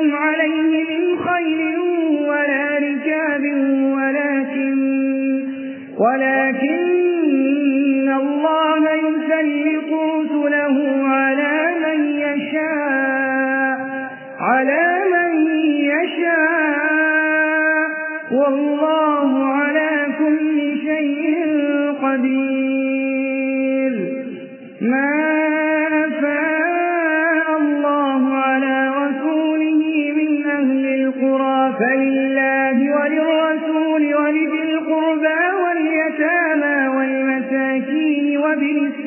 أوجفتم عليه من خير ولا ركاب ولكن ولكن الله يسلط رسله على من يشاء على من يشاء. والله على كل شيء قدير.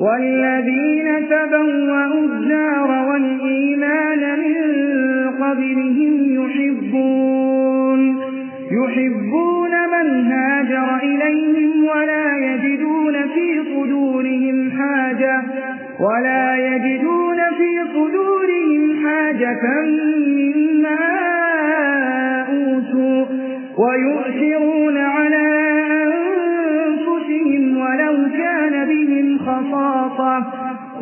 والذين تبوأوا الدار والإيمان من قبلهم يحبون يحبون من هاجر إليهم ولا يجدون في صدورهم حاجة ولا يجدون في صدورهم حاجة مما أوتوا ويؤثرون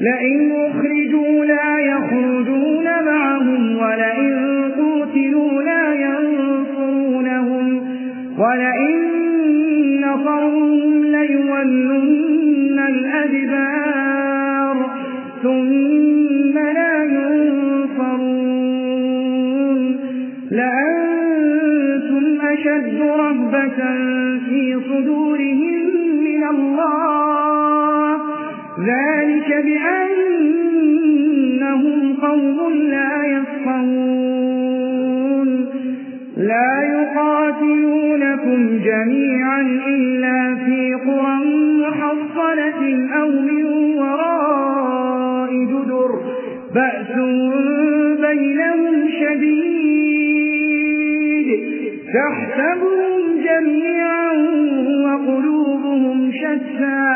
لئن أخرجوا لا يخرجون معهم ولئن قوتلوا لا ينصرونهم ولئن نصرهم ليولن الأدبار ثم لا ينصرون لأنتم أشد رهبة في صدورهم ذلك بأنهم قوم لا يفقهون. لا يقاتلونكم جميعا إلا في قرى محصنة أو من وراء جدر. بأس بينهم شديد. تحسبهم جميعا وقلوبهم شتى.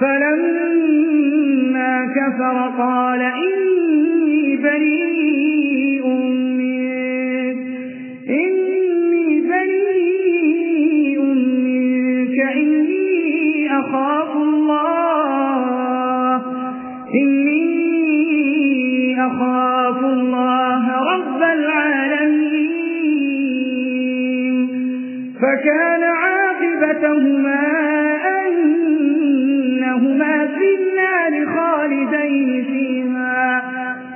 فلما كفر قال إني بريء منك إني بريء منك إني أخاف الله إني أخاف الله رب العالمين. فكان عاقبتهما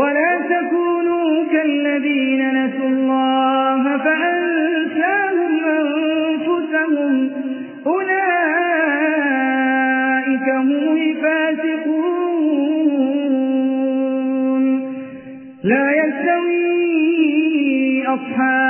ولا تكونوا كالذين نسوا الله فأنساهم أنفسهم. أولئك هم الفاسقون. لا يستوي أصحاب